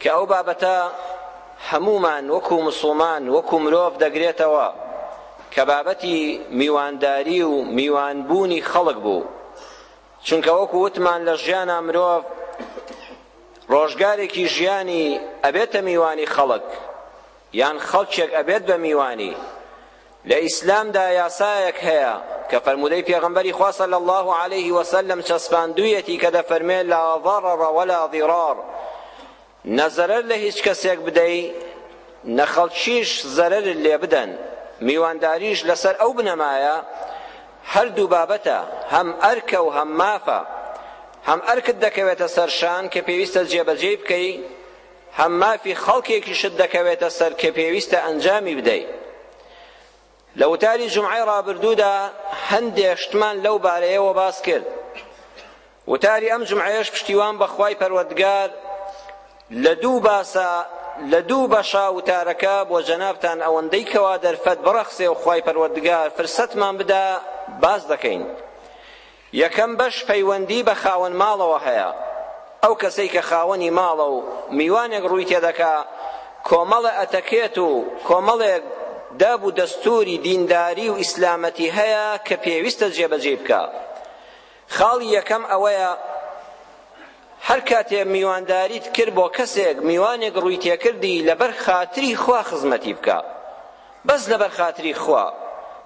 کە ئەو بابەتە هەموومان وەکو مسوڵمان وەکو مرۆڤ دەگرێتەوە کە بابەتی میوانداری و میوان بوونی خەڵک بوو چونکە وەکو وتمان لە ژیانا مرۆڤ ڕۆژگارێکی ژیانی ئەبێتە میوانی خەڵک یان خەڵکێک ئەبێت بە میوانی لە ئیسلامدا یاسایەک هەیە کە فەرموودەی پێغەمبەری خوا صلی اللە علیه وسلم چەسپاندوویەتی کە دەفەرمێ لا ضرر ولا ضرار نە زەرەر لە هیچ کەسێک بدەی نە خەڵکیش زەرەر لێ بدەن میوانداریش لەسەر ئەو بنەمایە هەردوو بابەتە هەم ئەرکە و هەم مافە هەم ئەرکت دەکەوێتە سەرشان کە پێویستە جێبەجێی بکەی هەم مافی خەڵکێکیشت دەکەوێتە سەر کە پێویستە ئەنجامی بدەیت لە وتاری جمعی ڕابردوودا هەندێک شتمان لەو بارەیەوە باس کرد وتاری ئەم جمعەیەش پشتیوان بەخوای پەروەردگار لە دوو باسە لە دوو بەشە وتارەکە بۆ جەنابتان ئەوەندەی کەوا دەرفەت بڕەخسێ و خوای پەروەردگار فرسەتمان بدا باس دەکەین یەکەم بەش پەیوەندی بە خاوەن ماڵەوە هەیە، ئەو کەسەی کە خاوەنی ماڵە و میوانێک ڕووی تێدەکا، کۆمەڵێ ئەتەکێت و کۆمەڵێک داب و دەستووری دینداری و ئیسلامەتی هەیە کە پێویستە جێبەجێی بکا. خاڵی یەکەم ئەوەیە، هەر کاتێ میوانداریت کرد بۆ کەسێک میوانێک ڕووی تێکردی لەبەر خاتری خوا خزمەتی بکە بەس لەبەر خاتری خوا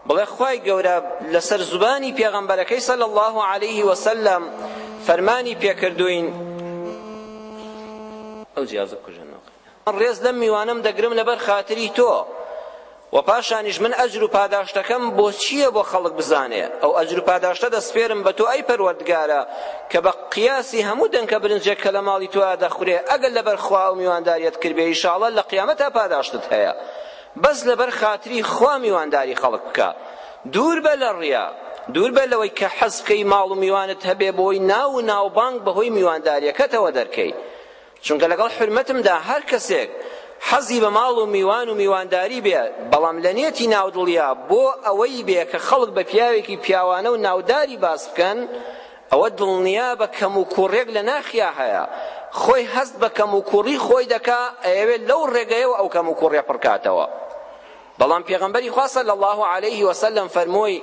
بڵێ خوای گەورە لەسەر زبانی پێغەمبەرەکەی صلی الله علیه وسلم فەرمانی پێکردوین ئەو جیازە بکوژن ناقینا من ڕێز لەم میوانەم دەگرم لەبەر خاتری تۆ و پاشانیش من ئەجر و پاداشتەکەم بۆ چییە بۆ خەڵک بزانێ ئەو ئەجر و پاداشتە دەسپێرم بە تۆ ئەی پەروەردگارە کە بە قیاسی هەموو دەنکە برنجێک کە لە ماڵی تۆیا دەخورێ ئەگەر لەبەر خوا ئەو میوانداریەت کردبێ ئیشاڵڵا لە قیامەتا پاداشتت هەیە بەس لەبەر خاتری خوا میوانداری خەڵک بکە دوور بە لە ڕیا دوور بە لەوەی کە حەز بکەی ماڵ و میوانت هەبێ بۆی ناو و ناوبانگ بەهۆی میوانداریەکەتەوە دەرکەی چونکە لەگەڵ حورمەتمدا هەر کەسێک حەزی بە ماڵ و میوان و میوانداری بێ بەڵام لە نیەتی ناودڵیا بۆ ئەوەی بێ کە خەڵک بە پیاوێکی پیاوانە و ناوداری باس بکەن ئەوە دڵنیا بە کەم و کوڕێک لە ناخیا هەیە خۆی هەست بە کەم و کوڕی خۆی دەکا ئەیەوێت لەو ڕێگەیەوە ئەو کەم و کوڕێ پڕکاتەوە بەڵام پێغەمبەری خوا صلی الله علیه وسلم فەرمووی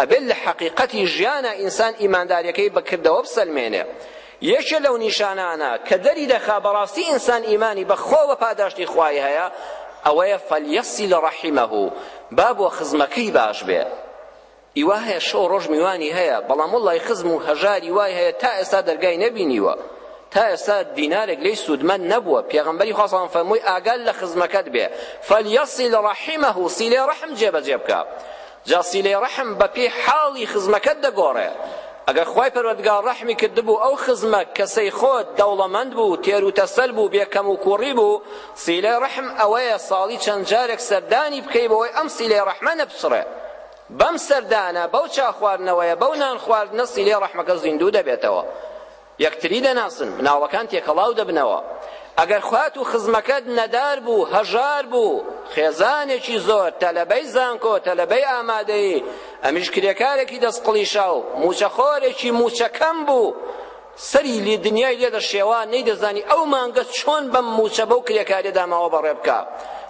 ئەبێت لە حەقیقەتی ژیانا ئینسان ئیمانداریەکەی بە کردەوە بسەلمێنێ یەکێ لەو نیشانانە کە دەری دەخا بەڕاستی ئینسان ئیمانی بە خوا و پاداشتی خوای هەیە ئەوەیە فەلیەسیل ڕەحیمەه با بۆ خزمەکەی باش بێ ئیوا هەیە شەو ڕۆژ میوانی هەیە بەڵام وڵی خزم و هەژاری وای هەیە تا ئێستا دەرگای نەبینیوە تا ئێستا دینارێک لی سوودمەند نەبووە پێغمبەری خۆسان فەرمووی ئاگال لە خزمەکەت بێ فەلیەسیل ڕەحیمەه سیلێ ڕەحم جێبەجێ بکە جا سیلەی ڕەحم بە پێی حاڵی خزمەکەت دەگۆڕێ ئەگەر خوای پەروەردگار ڕەحمی کردبوو ئەو خزمە کەسەی خۆت دەوڵەمەند بوو تێر و تەسەل بوو بێ کەم و کوڕی بوو سیلەی ڕەحم ئەوەیە ساڵی چەند جارێک سەردانی بکەی بەوەی ئەم سیلەی ڕەحمە نەپچڕێ بەم سەردانە بەو چا خواردنەوەیە بەو نان خواردنە سیلەی ڕەحمەکە زیندوو دەبێتەوە یەکتری دەناسن، مناڵەکان تێکەڵاو دەبنەوە. ئەگەر خوات و خزمەکەت نەدار بوو، هەژار بوو، خێزانێکی زۆر، تەلەبەی زانکۆ، تەلەبەی ئامادەیی، ئەمیش کرێکارێکی دەست قڵیشاو، مووچەخۆرێکی مووچە کەم بوو، سەری لێ دنیای لێ دەشێوا، نەیدەزانی ئەو مانگە چۆن بەم مووچە بەو کرێکاریەدا ماوە بەڕێ بکا.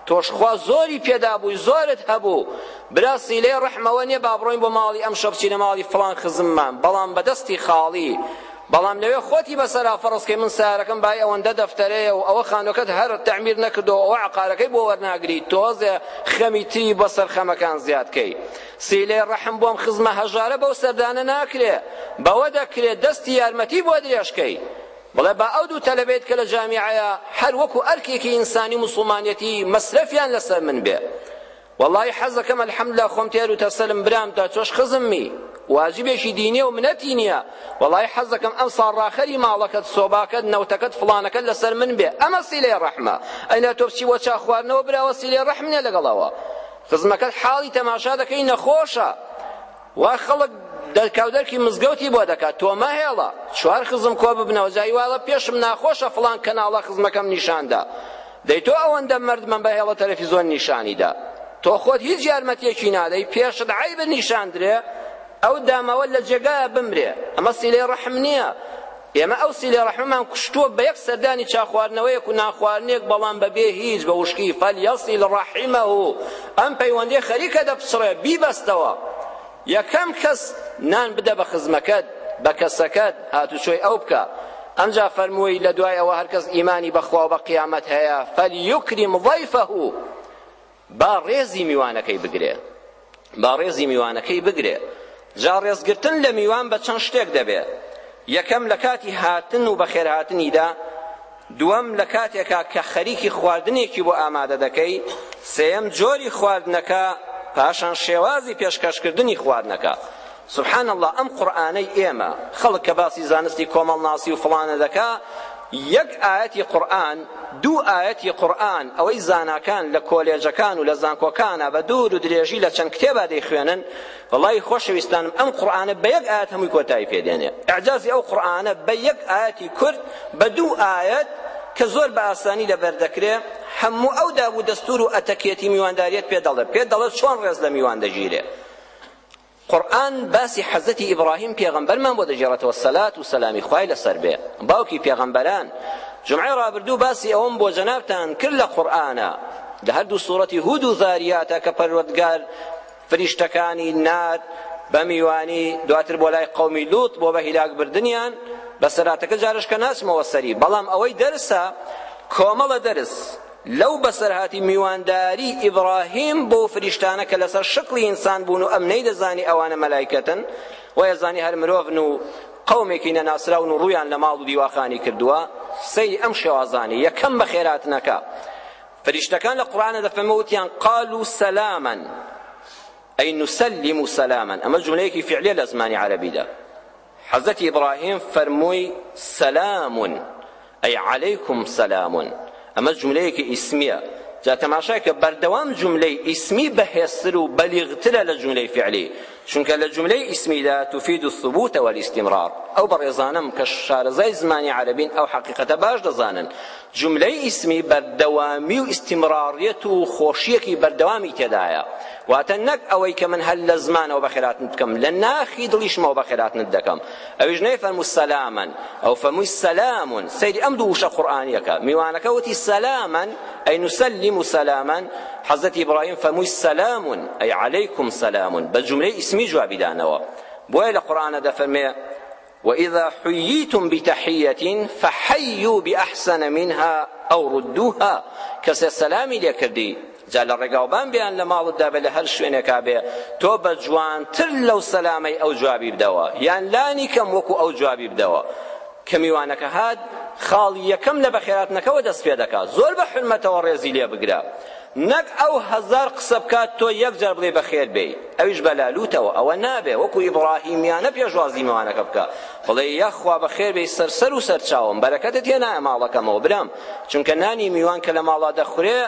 تۆش خوا زۆری پێ دابووی، زۆرت هەبوو. برا سیلەی ڕەحم ئەوە نیە با بڕۆین بۆ ماڵی ئەمشەو بچینە ماڵی فڵان خزممان بەڵام بە دەستی خاڵی بەڵام لەوێ خۆتی بەسەرا فەڕز کەی من سارەکەم بای ئەوەندە دەفتەرەیە و ئەوە خانوەکەت هەر تەعمیر نەکردو ئەوە عەقارەکەی بۆ وەرناگری تۆزێ خەمی تری بەسەر خەمەکان زیاد کەی سیلەی ڕەحم بۆم خزمە هەژارە بەو سەردانە ناکرێ بەوە دەکرێ دەستی یارمەتی بۆ درێژکەی بڵێ با ئەو دوو تەلەبەیت کە لە جامیعەیە هەر وەکو ئەرکێکی ئینسانی موسڵمانەتی مەسرەفیان لەسەر من بێ وەڵایی حەزەکەم الحمدللە خۆم تێر و تەسەلم برام تا چۆش خزممی واجبێکی دینیە و منەتی نییە وەڵای حەزەکەم ئەم ساڵ ڕاخەری ماڵەکەت سۆباکەت نەوتەکەت فڵانەکەت لەسەر من بێ ئەمە سیلەی ڕەحمە ئەینا تۆ بچی بۆ چا خواردنەوە براوە سیلەی ڕەحم نییە لەگەڵەوە خزمەکەت حاڵی تەماشا دەکەی نەخۆشە وا خەڵک دەرکاودەرکی مزگەوتی بۆ دەکات تۆ مەهێڵە چوار خزم کۆ ببنەوە جای واڵە پێشم ناخۆشە فڵان کەناڵە خزمەکەم نیشاندا دەی تۆ ئەوەندە مردمە بەهێڵە تەلەفیزۆن نیشانیدا تۆ خۆت هیچ یارمەتیەکی نادەی پێشت عیب نیشاندرێ ئەو داماوە لە جێگایە بمرێ ئەمە سیلەی ڕەحم نییە ئێمە ئەو سیلەی ڕەحممان کوشتووە بە یەک سەردانی چا خواردنەوەیەک و نان خواردنێک بەڵام بە بێ هیچ بە وشکی فلیصل رحمه ئەم پەیوەندەی خەریکە دەپچڕێ بیبەستەوە یەکەم کەس نان بدە بە خزمەکەت بە کەسەکەت هاتوچۆی ئەو بکە ئەمجا فەرمووی لە دوای ئەوە هەرکەس ئیمانی بەخوا و بە قیامەت هەیە فلیکریم ضیفه با ڕێزی میوانەکەی بگرێ با ڕێزی میوانەکەی بگرێ جا ڕێزگرتن لە میوان بە چەند شتێک دەبێ یەکەم لە کاتی هاتن و بەخێرهاتنیدا دووەم لە کاتێکا کە خەریکی خواردنێکی بۆ ئامادە دەکەی سێم جۆری خواردنەکە پاشان شێوازی پێشکەشکردنی خواردنەکە سبحان اللە ئەم قورئانەی ئێمە خەڵک کە باسی زانستی کۆمەڵناسی و فڵانە دەکا یەک ئایەتی قورئان دوو ئایەتی قورئان ئەوەی زاناکان لە کۆلێجەکان و لە زانکۆکانە بە دوور و درێژی لە چەند کتێبا دەیخوێنن وەڵای خۆشەویستانم ئەم قورئانە بە یەک ئایەت هەمووی کۆتایی پێدێنێ ئەعجازی ئەو قورئانە بە یەک ئایەتی کورد بە دوو ئایەت کە زۆر بە ئاسانی لەبەر دەکرێ هەموو ئەو داب و دەستور و ئەتەکێتی میوانداریت پێ دەڵێ پێ دەڵێ چۆن ڕێز لە میوان دەگیرێ قورئان باسی حەزرەتی ئیبڕاهیم پێغەمبەرمان بۆ دەگێڕێتەوە سەلات و سەلامی خوای لەسەر بێ باوکی پێغەمبەران جمعەی ڕابردوو باسی ئەوەم بۆ جەنابتان کرد لە قورئانە لە هەردوو سوڕەتی هود و زاریاتە کە پەروەردگار فریشتەکانی نار بە میوانی دواتر بۆ لای قەومی لوط بۆ بە هیلاک بردنیان بە سەلاتەکە جارشکە ناچمەوە سەری بەڵام ئەوەی دەرسە کۆمەڵە دەرس لەو بەسەرهاتی میوانداری ئیبراهیم بۆ فریشتانە کە لەسەر شکڵی ئینسان بوون و ئەم نەیدەزانی ئەوانە مەلایکەتن وای ئەزانی هەر مرۆڤن و قەومێکی نەناسراون و ڕوویان لە ماڵ و دیواخانی کردووە سەیری ئەم شێوازانی یەکەم بە خێراتنەکە فریشتەکان لە قورآانە دەفەمەوتیان قال و سەلامەن ئەی نوسلیم و سەلامەن ئەمە جملەیەکی فعلێ لە زمانی عەربیدا حەزرەتی ئیبراهیم فەرمووی سەلام ئەی عەلەیکم سەلام ئەمە جوملەیەکی ئیسمیە جا تەماشای کە بەردەوام جوملەی ئیسمی بەهێزتر و بەلیغترە لە جوملەی فعلی چونکە لە جوملەی ئیسمیدا تفید الثبوت والاستمرار ئەو بەڕێزانەم کە شارەزای زمانی عەرەبین ئەو حەقیقەتە باش دەزانن جوملەی ئیسمی بەردەوامی و ئیستیمڕاڕیەت و خۆشییەکی بەردەوامی تێدایە، واتە نەک ئەوەی کە من هەر لە زمانەوە بەخێرهاتنت بکەم، لە ناخی دڵیشمەوە بەخێرهاتنت دەکەم. ئەویش نەیفەرموو سەلامەن، ئەو فەرمووی سەلامون. سەیری ئەم دوو وشە قورئانییەکە. میوانەکە وتی سەلامەن، ئەی نوسەلیم سەلامەن، حەزرەتی ئیبراهیم فەرمووی سەلامون، ئەی عەلەیکم سەلامون، بە جوملەی ئیسمی جوابی دانەوە. بۆیە لە قورئانا دەفەرمێ. وإذا حییتم بتحیە فحیو بأحسن منها أو ردوها کەسێ سەلامی لێ کردی جا لە ڕێگاوبان بیان لە ماڵتدا بێ لە هەر شوێنێکا بێ تۆ بە جوانتر لەو سەلامەی ئەو جوابی بدەوە یان لانی کەم وەکو ئەو جوابی بدەوە کە میوانەکە هات خاڵی یەکەم لە بەخێراتنەکەوە دەست پێ دەکا زۆر بە حرمەتەوە ڕێزی لێ بگرە نەک ئەو هەزار قسە بکات تۆ یەک جار بڵێی بەخێر بێی ئەویش بە لالوتەوە ئەوە نابێ وەکو ئیبڕاهیمیانە پێشوازی مەوانەکە بکە بڵێ یەخوا بەخێر بێی سەر سەر و سەر چاوم بەرەکەتت هێنایە ماڵەکەمەوە برام چونکە نانی میوان کە لە ماڵا دەخورێ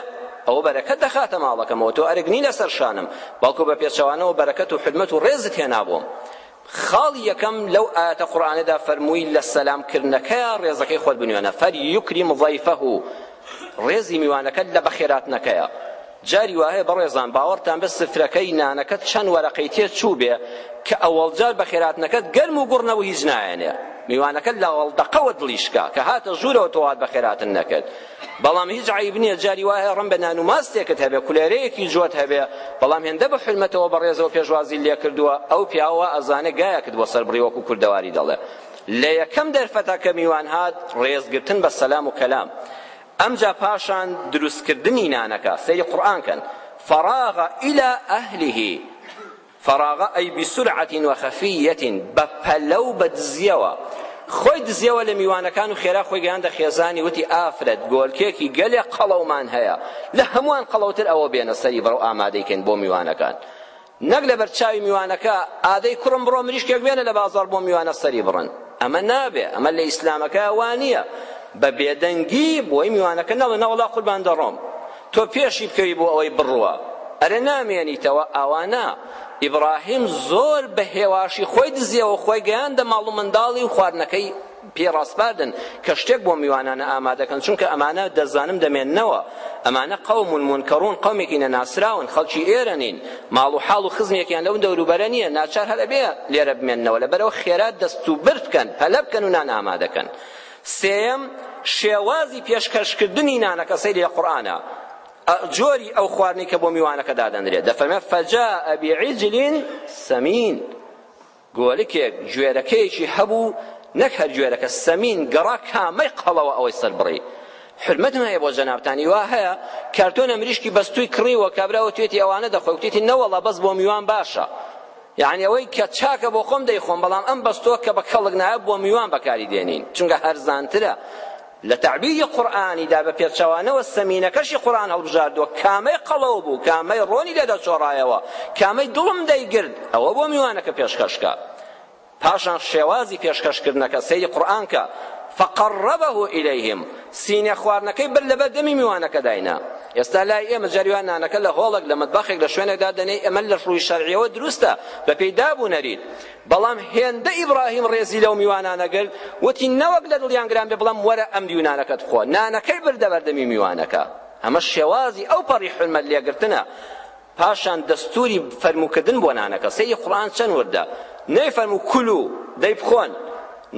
ئەوە بەرەکەت دەخاتە ماڵەکەمەوە تۆ ئەرک نی لەسەر شانم بەڵکو بە پێچەوانەوە بەرەکەت و حرمەت و ڕێزت هێنابووم خاڵی یەکەم لەو ئایەتە قورئانەدا فەرمووی لە سەلام کردنەکەیە ڕێزەکەی خۆت بنوێنە فلیکریم ضیفه ڕێزی میوانەکەت لە بەخێراتنەکەیە جاری وایە بەڕێزان باوەڕتان بە سفرەکەی نانەکەت چەند وەرەقەی تێ چوو بێ کە ئەوەڵ جار بە خێراتنەکەت گەرم و گوڕ نەبوو هیچ نایەنێ میوانەکەت لە ئەوەڵ دەقەوە دڵیشکا کە هاتە ژوورەوە تۆ هات بە خێراتن نەکرد بەڵام هیچ عەیب نییە جاری وا هەیە ڕەم بە نان و ماستێکت هەبێ کولێرەیەکی جوت هەبێ بەڵام هێندە بە حورمەتەوە بەڕێزەوە پێشوازی لێ کردووە ئەو پیاوە ئەزانێ گایەکت بۆ سەر بڕی وەکو کوردەواری دەڵێ لە یەکەم دەرفەتا کە میوان هات ڕێزگرتن بە سەلام و کەلام ئەمجا پاشان دروستکردنی نانەکە سەیری قورئان کەن فراغ إلى أهله فراغ ئەی بسرعە وخفیە بە پەلە و بە دزیەوە خۆی دزیەوە لە میوانەکان و خێرا خۆی گەیاندە خێزانی وتی ئافرەت گۆلکێکی گەلێ قەڵەومان هەیە لە هەمووان قەڵەوتر ئەوە بێنە سەری بڕۆ ئامادەی کەین بۆ میوانەکان نەک لەبەر چاوی میوانەکە ئادەی کوڕم بڕۆ مریشکێک بێنە لە بازار بۆ میوانە سەری بڕن ئەمە نابێ ئەمە لە ئیسلامەکە وانییە بە بێدەنگی بۆی میوانەکە نەڵێ نەوەڵا قوربان دەڕۆم تۆ پێشی بکەوی بۆ ئەوەی بڕوا ئەرێ نامێنیتەوە ئەوا نا ئیبراهیم زۆر بە هێواشی خۆی دزیەوە خۆی گەیاندە ماڵ و منداڵی و خواردنەکەی پێ ڕاسپاردن کە شتێک بۆ میوانانە ئامادەکەن چونکە ئەمانە دەزانم دەمێننەوە ئەمانە قەوم و منکەڕون قەومێکی نەناسراون خەڵکی ئێرە نین ماڵ و حاڵ و خزمێکیان لەو دەوروبەرە نییە ناچار هەر ئەبێ لێرە بمێننەوە لەبەرەوە خێرا دەست و برد بکەن پەلە بکەن و نان ئامادەکەن سێیەم، شێوازی پێشکەشکردنی نانەکە سەیری لە قورئانە، جۆری ئەو خواردنەی کە بۆ میوانەکە دادەنرێت، دەفەرمێت فجاء بعجل سمین، گۆلکێک گوێرەکەیەکی هەبوو، نەک هەر گوێرەکە، سمین، گەڕا کامەی قەڵەوە ئەوەی سەربڕی. حرمەتم هەیە بۆ جەنابتان وا هەیە کارتۆنە مریشکی بەستووی کڕیوە کابرا وتوێتی ئەوانە دەخۆی وتێتی نەوەڵا بەس بۆ میوان باشە یەعنی ئەوەی کە چاکە بۆ خۆم دەیخۆم بەڵام ئەم بەستۆ کە بە کەڵک نایە بۆ میوان بەکاری دێنین چونکە هەرزانترە لە تەعبیری قورئانیدا بە پێچەوانەوە سەمینەکەشی قورئان هەڵبژاردووە کامەی قەڵەو بوو کامەی ڕۆنی لێ دەچۆڕایەوە کامەی دڵم دەیگرت ئەوە بۆ میوانەکە پێشکەشکە پاشان شێوازی پێشکەشکردنەکە سەیری قورئانکە فقربه إليهم سینە خواردنەکەی بەر لەبەر دەمی میوانەکە داینا ئێستا لای ئێمە جاری وایە نانەکە لە هۆڵێک لە مەتبەخێک لە شوێنێکدا دەنێی ئەمە لە ڕووی شەرعیەوە دروستە بەپێی داب و نەریت بەڵام هێندە ئیبراهیم ڕێزی لەو میوانانە گرت وتی نەوەک لە دڵیان گران بێ بڵام وەرە ئەم دیو نانەکەت بخۆ نانەکەی بردە بەردەمی میوانەکە ئەمە شێوازی ئەو پەڕی حرمەت لێگرتنە پاشان دەستوری فەرمو کردن بۆ نانەکە سەیری قورئان چەند وردە نەی فەرمو کلو دەی بخۆن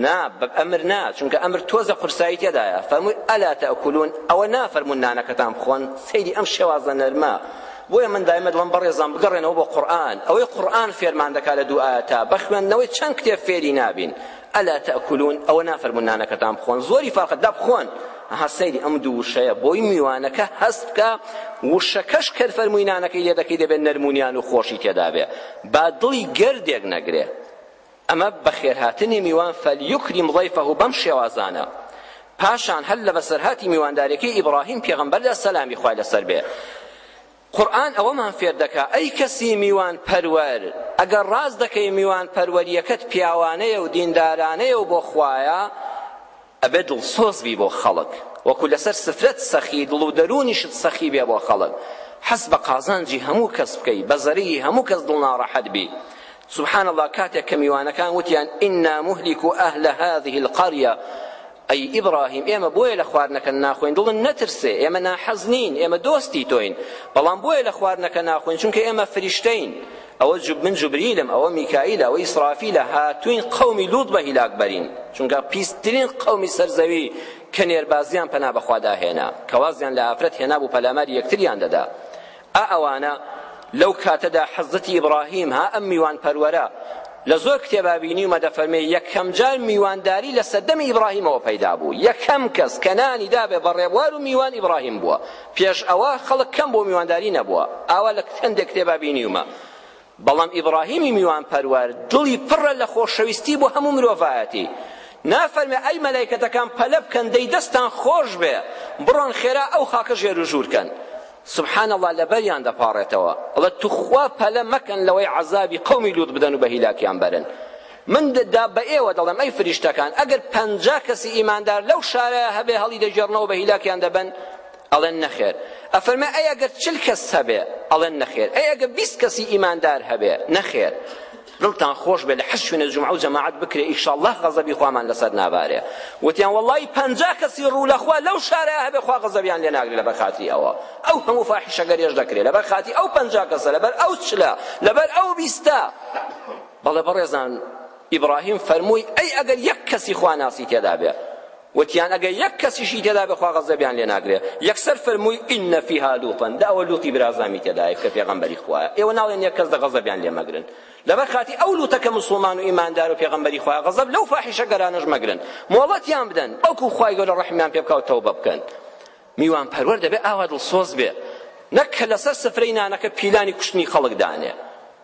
نا بە ئەمر نا چونکە ئەمر تۆزە قورسایی تێدایە فەرمووی ئەلا تەکولون ئەوە نافەرمون نانەکەتان بخۆن سەیری ئەم شێوازە نەرمە بۆیە من دایمە دڵم بەڕێزان بگەڕێنەوە بۆ قورئان ئەوەی قورئان فێرمان دەکات لە دوو ئایەتە بە خوێندنەوەی چەند کتێب فێری نابین الا تاکلون ئەوە نافەرموون نانەکەتان بخۆن زۆری فەرقە دا بخۆن ئەها سەیری ئەم دوو وشەیە بۆی میوانەکە هەست بکە وشەکەش کەر فەرمووی نانەکەی لێ دەکەی دەبێت نەرمونیان و خۆشی تێدا بێ با دڵی گردێک نەگرێ ئەمە بەخێرهاتنی میوان فەلیوکریم ضیفه بەم شێوازانە پاشان هەر لە بەسەرهاتی میواندارەکەی ئیبراهیم پێغەمبەردا سەلامی خوای لەسەر بێ قورئان ئەوەمان فێر دەکا ئەی کەسی میوان پەروەر ئەگەر ڕاست دەکەی میوان پەروەریەکەت پیاوانەیە و دیندارانەیە و بۆ خوایە ئەبێ دڵسۆز بی بۆ خەڵک وەکو لەسەر سفرەت سەخی دڵ و دەرونیشت سەخی بێ بۆ خەڵک حەز بە قازانجی هەموو کەس بکەی بە زەرەی هەموو کەس دڵ ناڕەحەت بی سبحان الله کاتێک کە میوانەکان وتیان ئینا مهلک ئەهل هذه القرية ئەی ئیبڕاهیم ئێمە بۆیە لە خواردنەکە ناخۆین دڵن نەترسێ ئێمە ناحەز نین ئێمە دۆستی تۆین بەڵام بۆیە لە خواردنەکە ناخۆین چونکە ئێمە فریشتەین ئەوە جوب من جوبریلم ئەوە میکائیل ئەوە ئیسرافیلە هاتوین قەومی لوط بە هیلاک بەرین چونکە پیسترین قەومی سەر زەوی کە نێربازیان پەنا بەخوادا هێنا کەوازیان لە ئافرەت هێنا بوو پەلاماری یەکتریان دەدا ئا ئەوانە لەو کاتەدا حەزرەتی ئیبراهیم ها ئەم میوان پەروەرە لە زۆر کتێبا بینیومە دەفەرمێ یەکەم جار میوانداری لە سەردەمی ئیبراهیمەوە پەیدا بوو یەکەم کەس کە نانی دابێ بە ڕێبوار و میوان ئیبراهیم بووە پێش ئەوە خەڵک کەم بۆ میوانداری نەبووە ئاوا لە هەندێک کتێبا بینیومە بەڵام ئیبڕاهیمی میوانپەروەر دڵی پڕە لە خۆشەویستی بۆ هەموو مرۆڤایەتی نافەرمێ ئەی مەلایکەتەکان پەلە بکەن دەی دەستان خۆش بێ بڕۆن خێرا ئەو خاکە ژێر و ژوور کەن سبحان الله لەبەریان دەپاڕێتەوە ئەڵە توخوا پەلە مەکەن لەوەی عەزابی قەومی لوط بدەن و بە هیلاکیان بەرن من دا بە ئێوە دەڵێم ئەی فریشتەکان ئەگەر پەنجا کەسی ئیماندار لەو شارە هەبێ هەڵی دەگێڕنەوە بە هیلاکیان دەبن ئەڵێن نەخێر. ئەفەرمێ ئەی ئەگەر چل کەس هەبێ؟ ئەڵێن نەخێر. ئەی ئەگەر بیست کەسی ئیماندار هەبێ؟ نەخێر. دڵتان خۆش بێ لە حەشت شوێنە جومعە و جەماعەت بکرێ ئیشەڵڵا غەزەبی خوامان لەسەر نابارێ. وتیان وەڵڵاهی پەنجا کەسی ڕوو لە خوا لەو شارە هەبێ خوا غەزەبیان لێ ناگرێ لەبەر خاتری ئەوە. ئەو هەموو فاحیشەگەریەش دەکرێ لەبەر خاتری ئەو پەنجا کەسە لەبەر ئەو چلە لەبەر ئەو بیستە. بەڵێ بەڕێزان ئیبڕاهیم فەرمووی ئەی ئەگەر یەک کەسی خواناسی تێدا بێ؟ وتیان ئەگەر یەک کەسیشی تێدا بێ خوا غەزەبیان لێ ناگرێ یەکسەر فەرمووی ان فیها لوطا دە ئەوە لوطی برازامی تێدایە کە پێغەمبەری خوایە ئێوە ناڵێن یەک کەس دە غەزەبیان لێ مەگرن لەبەر خاتی ئەو لوطە کە مسوڵمان و ئیماندار و پێغەمبەری خوایە غەزەب لەو فاحیشەگەرانەش مەگرن مۆڵەتیان بدەن بەڵکو خوای گەورە ڕەحمیان پێ بکا و تەوبە بکەن میوان پەروەر دەبێ ئاوا دڵسۆز بێ نەک کە لەسەر سفرەی نانەکە پیلانی کوشتنی خەڵک دانێ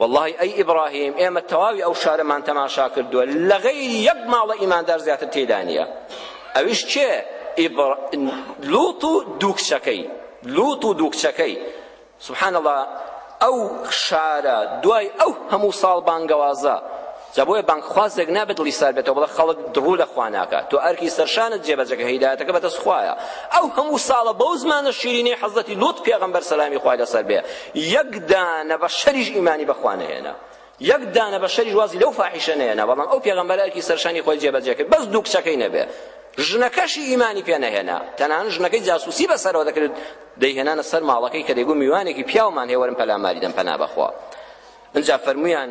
وەڵاهی ئەی ئیبڕاهیم ئێمە تەواوی ئەو شارەمان تەماشا کردووە لە غەیری یەک ماڵە ئیماندار زیاتر تێدا نییە ئەویش کێ ئیبڕ لوط و دوو کچەکەی لوط و دوو کچەکەی سبحان الله ئەو شارە دوای ئەو هەموو ساڵ بانگەوازە جا بۆیە بانگخوازێک نابێت دڵی سار بێتەوە بڵێ خەڵک دڕوو لە خوا ناکات تۆ ئەرکی سەرشانت جێبەجێ کە هیدایەتەکە بەدەست خوایە ئەو هەموو ساڵە بەو زمانە شیرینەی حەزەتی لوط پێغەمبەر سەلامی خوای لەسەر بێ یەک دانە بەشەریش ئیمانی بەخوا نەهێنا یەک دانە بەشەریش وازی لەو فاحیشە نەهێنا بەڵام ئەو پێغەمبەر ئەرکی سەرشانی خۆی جێبەجێ کرد بەس دوو کچەکەی نەبێ ژنەکەشی ئیمانی پێ نەهێنا تەنان ژنەکەی جاسوسی بەسەرەوە دەکرد دەیهێنانە سەر ماڵەکەی کە دەیگو میوانێکی پیاومان هێوەرم پەلاماری دەم پەنا بەخوا ئەجا فەرمویان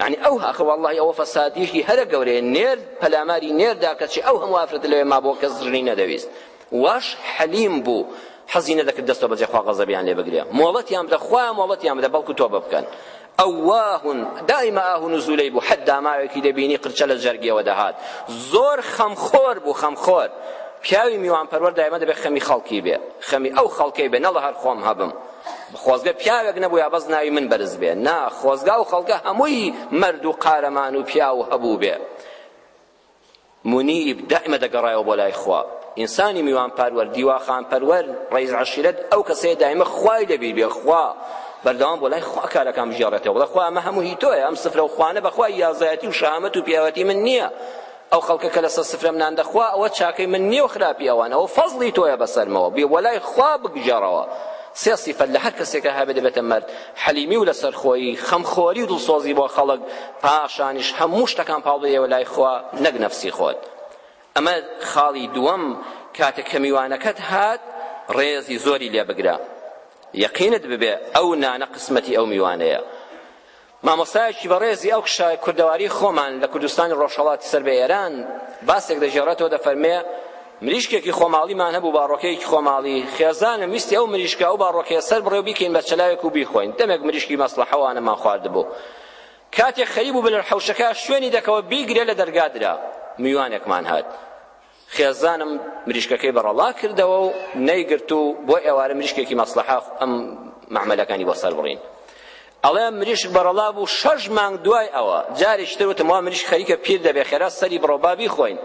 یانی ئەو هاخە واڵڵاهی ئەوە فەسادیەکی هەرە گەورەیە نێر پەلاماری نێر داکە چی ئەو هەموو ئافرەتە لەوێ مابوو کەس ژنی نەدەویست واش حەلیم بوو حەزی نەدەکرد دەستۆ بەجێ خوا غەزەبیان لێ بگرێ مۆڵەتیان بدە خوا مۆڵەتیان بدە بەڵکو تۆبە بکەن ئەواهن دائیمە ئاه و نزولەی بوو حەد داماوێکی دەبینی قرچە لە جەرگیەوە دەهات زۆر خەمخۆر بوو خەمخۆر پیاوی میوان پەروەر دایمە دەبێ خەمی خەڵکی بێ خەمی ئەو خەڵکەی بێ نەڵە هەر خۆم هەبم خۆزگە پیاوێک نەبووە بەس ناوی من بەرز بێ نا خۆزگا و خەڵکە هەمووی مەرد و قارەمان و پیاو هەبوو بێ منیب دائمە دەگەڕایەوە بۆ لای خوا ئینسانی میوان پەروەر دیواخان پەروەر ڕیز عەشیرەت ئەو کەسەیە دائمە خوای لەبیر بێ خوا بەردەوام بۆ لای خوا کارەکان بژێڕێتەوە بڵێ خوا ئەمە هەموو هی تۆیە ئەم سفرە و خوانە بەخوای یازایەتی و شەهامەت و پیاوەتی من نییە ئەو خەڵکە کە لەسەر سفرەم نان دەخوا ئەوە چاکەی من نییە و خراپی ئەوان ئەوە فەزڵی تۆیە بەسەرمەوە بێ وەلای خوا بگژەڕەوە سێ سیفەت لە هەر کەسێکە هەبێ دەبێتە مەرد حەلیمی و لەسەرخۆیی خەمخۆری و دڵسۆزی بۆ خەڵک پاشانیش هەموو شتەکان پاڵ بدەیەوە لای خوا نەک نەفسی خۆت ئەمە خاڵی دووەم کاتێک کە میوانەکەت هات ڕێزی زۆری لێ بگرە یەقینت ببێ ئەو نانە قسمەتی ئەو میوانەیە مامۆستایەکی بەڕێزی ئەو کشە کوردەواری خۆمان لە کوردستانی ڕۆژهەڵاتی سەر بە ئێران باسێک دەگێڕێتەوە دەفەرمێ مریشکێکی خۆماڵیمان هەبوو باڕۆکەیەکی خۆماڵی خێزانم ویستی ئەو مریشکە ئەو باڕۆکەیە سەر بڕێ و بیکەین بە چەلاوێک و بیخۆین دەمێک مریشکی مەسڵەحەوانەمان خواردبوو کاتێک خەریبوو بە لەر حەوشەکە شوێنی دەکەوە بیگرێ لە دەرگا درا میوانێکمان هات خێزانم مریشکەکەی بەڕەڵا کردەوە و نەیگرت و بۆ ئێوارە مریشکێکی مەسلەحە ئەم مەعمەلەکانی بۆ سەر بڕین ئەڵێ مریشک بەڕەڵا بوو شەش مانگ دوای ئەوە جارێکی تر وتم وا مریشک خەریکە پیر دەبێ خێرا سەری بڕۆ با بیخۆین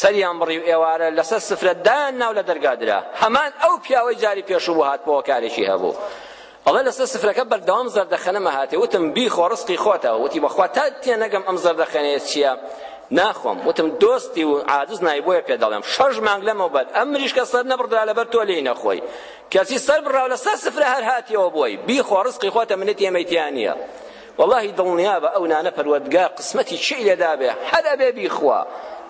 سەریان بڕی و ئێوارە لەسەر سفرە دایان ناو لە دەرگا درا هەمان ئەو پیاوەی جاری پێشوو بوو هاتبەوە کارێکی هەبوو ئەڵێ لەسەر سفرەکە بەردەوام زەردەخەنەمە هاتێ وتم بیخۆ ڕسقی خۆتە وتی بەخوا تا تێنەگەم ئەم زەردەخەنەیە چییە ناخۆم وتم دۆستی و عاجز نای بۆیە پێ دەڵێم شەش مانگ لەمەو بەر ئەم مریشکە سەر نەبڕدرا لەبەر تۆ لێی نەخۆی کەچی سەر بڕاو لەسەر سفرە هەر هاتیەوە بۆی بیخۆ ڕسقی خۆتە منەتی ئێمەی تیا نییە وەڵاهی دڵنیابە ئەو نانە پەروەردگار قسمەتی چێی لێدابێ هەر ئەبێ بیخوا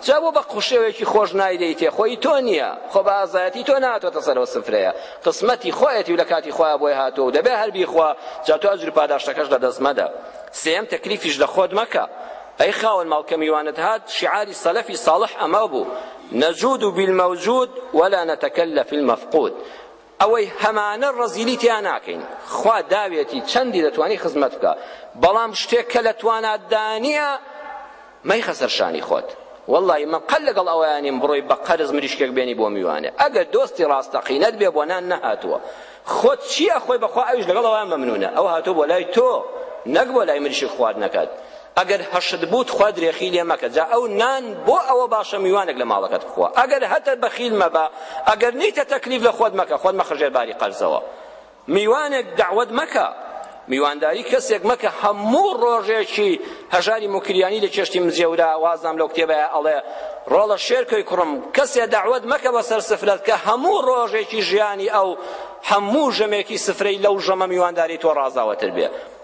جا بۆ بە قوشێوێکی خۆش نایدەیتێ خۆی تۆ نییە خۆ بە ئازایەتی تۆ ناتۆتە سەرەوە سفرەیە قسمەتی خۆیەتی و لە کاتی خۆیا بۆی هاتووە و دەبێ هەر بیخوا جا تۆ ئەجر پاداشتەکەش لە دەست مەدە سێم تەکلیفیش لە خۆت مەکە ئەی خاوەن ماڵ کە میوانت هات شعاری سەلەفی ساڵح ئەمە بوو نەجود بالمەوجود ولا نتکلف المفقود ئەوەی هەمانە ڕەزیلی تیا ناکەین خوا داوێتی چەندی دەتوانی خزمەت بکە بەڵام شتێک کە لە تواناتدا نییە مەیخە سەر شانی خۆت واللهی من قەل لەگەڵ ئەوانیم بڕۆی بە قەرز مریشکێک بێنی بۆ میوانێ ئەگەر دۆستی ڕاستەقینەت بێ بۆ نان نەهاتووە خۆت چییە خۆی بەخوا ئەویش لەگەڵ ئەوان مەمنونە ئەو هاتوو بۆ لای تۆ نەک بۆ لای مریشک خوارد نەکات ئەگەر هەشت بوو تخوا درێخی لێ مەکە جا ئەو نان بۆ ئەوە باشە میوانێک لە ماڵەکەت بخوا ئەگەر هەتە بەخیل مەبە ئەگەر نیتە تەکلیف لە خۆت مەکە خۆت مەخە ژێر باری قەرزەوە میوانێک دعوت مەکە میوانداری کەسێک مەکە هەموو ڕۆژێکی هەژاری مکریانی لە چێشتی مزێورا وازنام لەو کتێبەیە ئەڵێ ڕۆڵە شێرکەی کوڕم کەسێ داوت مەکە بەسەر سفرەت کە هەموو ڕۆژێکی ژیانی ئەو هەموو ژەمێکی سفرەی لەو ژەمە میوانداری تۆ ڕازاوەتر بێ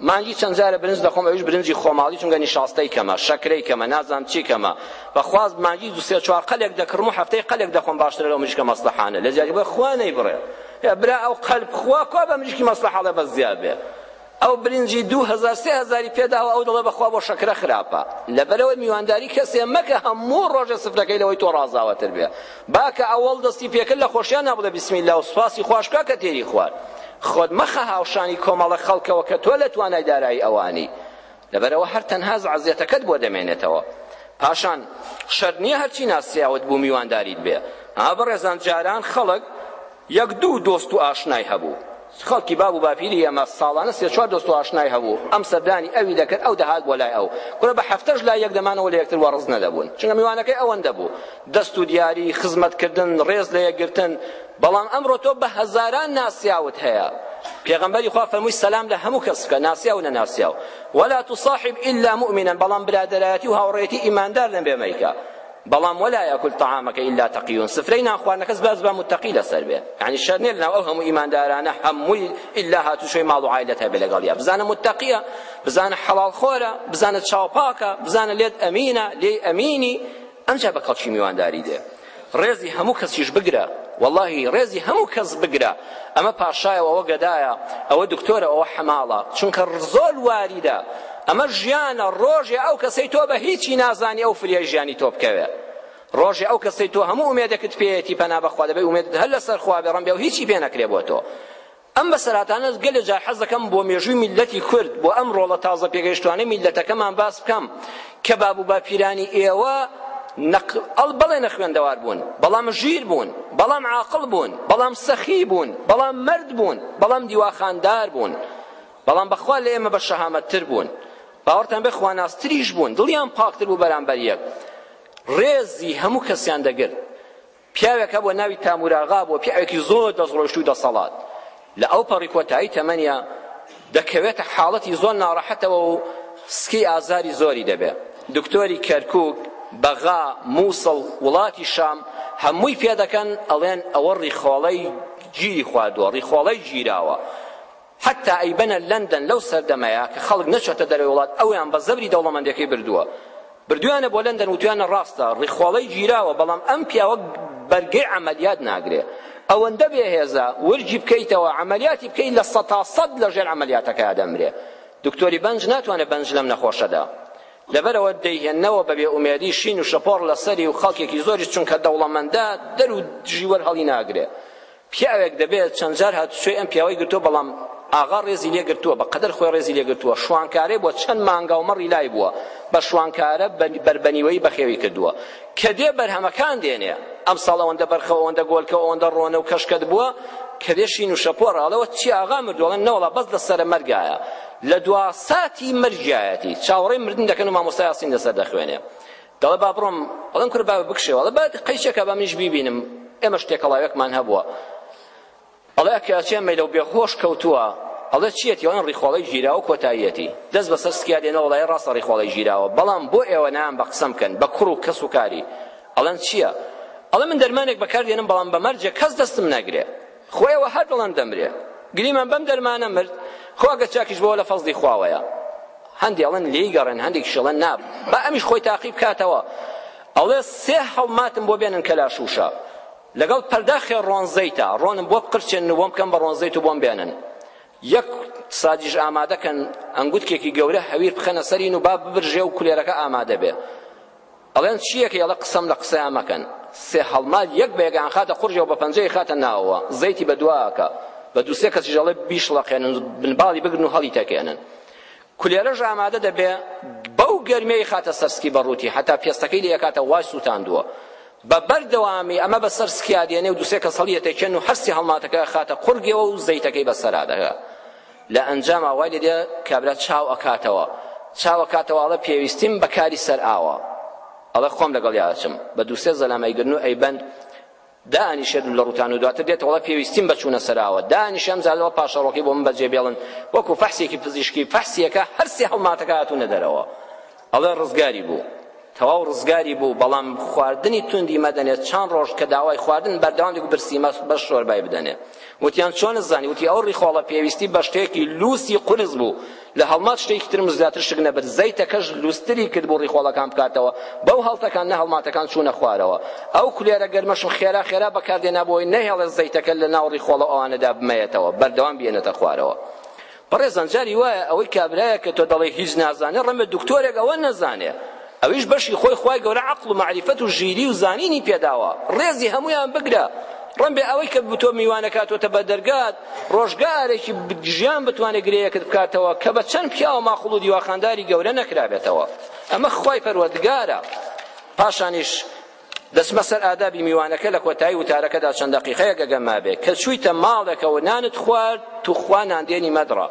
مانگی چەند جارە برنج دەخۆم ئەویش برنجی خۆماڵی چونکە نیشاستەی کەمە شەکرەی کەمە نازانم چی کەمە بەخواست مانگی دو سێ چوار قەلێک دەکڕم و هەفتەی قەلێک دەخۆم باشترە لەو مریشکە مەسلەحانە لە زیادی بە خوا نەیبڕێ یا برا ئەو قەلب خوا کوا بە مریشکی مەسلەحەڵێ بەس زیاد بێ ئەو برنجی دو هەزار سێ هەزاری پێداوە ئەو دەڵێ بەخوا بۆ شەکرە خراپە لەبەرەوەی میوانداری کەسێ مەکە هەموو ڕۆژێ سفرەکەی لەوەی تۆ ڕازاوەتر بێ با کە ئەوەڵ دەستی پێکرد لە خۆشیان نا بڵێ بسم اللە و سوپاسی خواش بکا کە تێری خوارد خۆت مەخە هاوشانی کۆمەڵە خەڵکەوە کە تۆ لە توانای دارایی ئەوانی لەبەرەوە هەر تەنها زعزێتەکەت بۆ دەمێنێتەوە پاشان شەرت نییە هەرچی ناسیاوت بوو میوانداریت بێ ئا بەڕێزان جاران خەڵک یەک دوو دۆست و ئاشنای هەبوو. خەڵکی باب و باپیری ئێمە ساڵانە سێ چوار دۆست و ئاشنای هەبوو، ئەم سەردانی ئەوی دەکرد، ئەو دەهات بۆ لای ئەو. کورە بە هەفتەش لای یەک دەمانەوە لە یەکتر وەڕس نەدەبوون. چونکە میوانەکەی ئەوەندە بوو. دەست و دیاری، خزمەت کردن، ڕێز لە یەک گرتن. بەڵام ئەمڕۆ تۆ بە هەزاران ناسیاوت هەیە. پێغەمبەری خوا فەرمووی سەلام لە هەموو کەس بکە، ناسیاو و نەناسیاو. ولا تصاحب الا مؤمنا بەڵام برادەرایەتی و هاوڕێیەتی ئیماندار نەبێ مەیکە. بەڵام ولا یاکول طعامک الا تقی سفرەی نان خواردنەکەس بەس با متقی لەسەر بێ یعنی شەر نیە لەناو ئەو هەموو ئیماندارانە هەمووی ئیلا هاتووشوی ماڵ و عایلەت هەبێ لەگەڵیا بزانە متقیە بزانە حەڵاڵ خۆرە بزانە چاوپاکە بزانە لێت ئەمینە لێی ئەمینی ئەمجا بە کەڵکی میوانداری دێ ڕێزی هەموو کەسیش بگرە واللهی ڕێزی هەموو کەس بگرە ئەمە پاشایە و ئەوە گەدایە ئەوە دکتۆرە ئەوە حەماڵە چونکە زۆر واریدە ئەمە ژیانە ڕۆژێ ئەو کەسەی تۆ بە هیچی نازانی ئەو فریای ژیانی تۆ بکەوێ ڕۆژێ ئەو کەسەی تۆ هەموو ئومێدەکەت پێیەتی پەنا بەخوا دەبێ ئومێدت هەر لەسەر خوا بێ ڕەمبێ و هیچی پێ نەکرێ بۆ تۆ ئەم بەسەراتانە گەلێ جار حەز دەکەم بۆ مێژووی میلەتی کورد بۆ ئەم ڕۆڵە تازە پێگەیشتوانەی میلەتەکەمان باس بکەم کە باب و باپیرانی ئێوە نەق... بەڵێ نەخوێندەوار بوون بەڵام ژیر بوون بەڵام عاقڵ بوون بەڵام سەخی بوون بەڵام مەرد بوون بەڵام دیواخاندار بوون بەڵام بەخوا لە ئێمە بە شەهامەتتر بوون باوەڕتان بێ خواناستریش بوون دڵیان پاکتر بوو بەرامبەر یەک ڕێزی هەموو کەسیان دەگرت پیاوێک هەبووە ناوی تاموراغا بووە پیاوێکی زۆر دەستڕۆیشت و دەسەڵات لە ئەو پەڕی کۆتایی تەمەنیا دەکەوێتە حاڵەتی زۆر ناڕەحەتەوە و سکی ئازاری زۆری دەبێ دکتۆری کەرکوک بەغا مووسڵ وڵاتی شام هەمووی پێدەکەن ئەڵێن ئەوە ڕیخۆڵەی گیری خواردووە ڕیخۆڵەی گیراوە حەتا ئەیبەنە لەندەن لەو سەردەمەیە کە خەڵک نەچۆتە دەرەوەی وڵات ئەویان بە زەبری دەوڵەمەندەکەی بردووە بردویانە بۆ لەندەن وتویانە ڕاستە ڕیخۆڵەی گیراوە بەڵام ئەم پیاوە بەرگەی عملیات ناگرێ ئەوەندە بێهێزە ورجی بکەیتەوە عملیاتی بکەیت لە سە تا سەد لە ژێر عملیاتەکە دەمرێ دکتۆری بەنج ناتوانێت بەنج لەم نەخۆشەدا لەبەرەوە دەیهێنەوە بەبێ ئومێدی شین و شەپۆڕ لەسەری و خەڵکێکی زۆری چونکە دەوڵەمەندە دەرو ژیوەر هەڵی ناگرێ پیاوێک دەبێت چەند جار هاتوچۆی ئەم پیاوەی گرتووە بەڵام ئاغا ڕێزی لێ گرتووە بە قەدەر خۆی ڕێزی لێ گرتووە شوانکارێ بۆ چەند مانگا و مەڕی لای بووە بە شوانکارە بەربەنیوەی بەخێوی کردووە کە دێ بەرهەمەکان دێنێ ئەم ساڵ ئەوەندە بەرخە ئەوەندە گۆلکە ئەوەندە ڕۆنە و کەشکەت بووە کە دێ شین و شەپۆڕە ئەڵەوە چی ئاغا مردووەڵێن نەوەڵا بەس لە سەرە مەرگایە لە دوا ساتی مەرگایەتی چاوەڕێی مردن دەکەن و مامۆستای ئاسین لەسەر دەخوێنێ دەڵێ با بڕۆم بەڵێم کورە با بکشێ وەڵێ با قەیچەکە با منیش بیبینم ئێمەش تێکەڵاوێکمان هەبووە ئەڵێ کەچێ مەیلە و بێهۆش کەوتووە ئەڵێ چیەتی ئەوان ڕیخۆڵەی ژیرا و کۆتاییەتی دەست بەسەر سکیا دێنە وڵای ڕاستە ڕیخۆڵەی ژیراوە بەڵام بۆ ئێوە نان بە قسەم کەن بە کوڕ و کەس و کاری ئەڵێن چییە ئەڵێ من دەرمانێک بەکار دێنم بەڵام بە مەرجێک کەس دەستم ناگرێ خۆ ئێوە هەر دڵەن دەمرێ گریمان بەم دەرمانە مرد خۆ ئەگەر چاکیش بۆ لە فەزلی خواوەیە هەندێ ئەڵێن لێی گەڕێن هەندێک شڵەن نا با ئەمیش خۆی تاقی بکاتەوە ئەڵێ سێ هەڵماتم بۆ بێنن کە لاشوشە لەگەڵ پەرداخێ ڕۆنزەیتا ڕۆنم بۆ بقرچێن و بۆم بکەم بە ڕۆنزەیت و بۆم بێنن یەک سادیش ئامادەکەن ئەنگوتکێکی گەورە هەویر بخەنە سەرین و با ببرژێ و کولێرەکە ئامادە بێ ئەڵێن چیەکەی ئەڵێ قسەم لە قسەیان مەکەن سێ هەڵمال یەک بەیەک ئەیانخاتە قورجەوە بە پەنجەی خاتە ناوەوە زەیتی بەدوا ئەکا بە دوو سێ کەسیش ئەڵێ بیشڵەقێنن بنباڵی بگرن و هەڵی تەکێنن کولێرەش ئامادە دەبێ بەو گەرمەی خاتە سەرسکی بەڕووتی حتا پێستەکەی لە یەکاتە وای سووتاندووە بە بەردەوامی ئەمە بە سەر سکیا دێنێ و دوسێ کەس هەڵیەتەکێن و هەرسی هەڵماتەکە خاتە قورگەوە و زەیتەکەی بەسەرا دەگا لە ئەنجاما وای لێدێ کابرا چاو ئەکاتەوە چاو ئەکاتەوە ئەڵێ پێویستیم بە کاری سەر ئاوە ئەڵێ خۆم لەگەڵ یاچم بە دووسێ زەلامای گرن و ئەیبەن دانیشێت لە ڕوتان و دواتر دێت وڵە پێویستیم بە چوونە سەراوە دانیشەم زادەوە پاشەڕۆکی بۆ من بەجێ بێڵن وەکو فەحسێکی پزیشکی فەحسیەکە هەرسێ هەڵماتەکە هاتوونە دەرەوە ئەڵێ ڕزگاری بوو تەواو ڕزگاری بوو بەڵام خواردنی توندی مەدەنێت چەند ڕۆژ کە داوای خواردن بەردەوام دەکو برسی مەس بەس شۆربای بدەنێ وتیان چۆن زانی وتی ئەو ڕیخۆڵە پێویستی بە شتێکی لوسی قورس بوو لە هەڵمات شتێکی ترم زیاتر شک نەبرد زەیتەکەش لوستری کرد بۆ ڕیخۆڵەکان بکاتەوە بەو هەڵتەکان نە هەڵماتەکان چوونە خوارەوە ئەو کولێرە گەرمەشم خێرا خێرا بەکاردێنا بۆی نەهێڵێت زەیتەکە لە ناو ڕیخۆڵە ئەوانەدا بمەیەتەوە بەردەوام بێنێتە خوارەوە بەڕێزان جاری وایە ئەوەی کابرایە کە تۆ دەڵێ هیچ نازانێ ڕەمە دکتۆرێک ئەوە نەزانێ ئەویش بەشی خۆی خوای گەورە عەقڵ و معرفەت و ژیری و زانینی پێداوە ڕێزی هەمویان بگرە ڕم بێ ئەوەی کە بتۆ میوانەکاتۆتە بە دەرگات ڕۆژگارێکی ژیان بتوانێ گرەیەکت بکاتەوە کە بە چەند پیاوە ماقڵ و دیواخانداری گەورە نەکرابێتەوە ئەمە خوای پەروەردگارە پاشانیش دەچمە سەر ئادابی میوانەکە لە کۆتایی وتارەکەدا چەند دەقیقەیەک ئەگەم مابێ کە چوویتە ماڵێکەوە نانت خوارد توخوا ناندێنی مەدڕە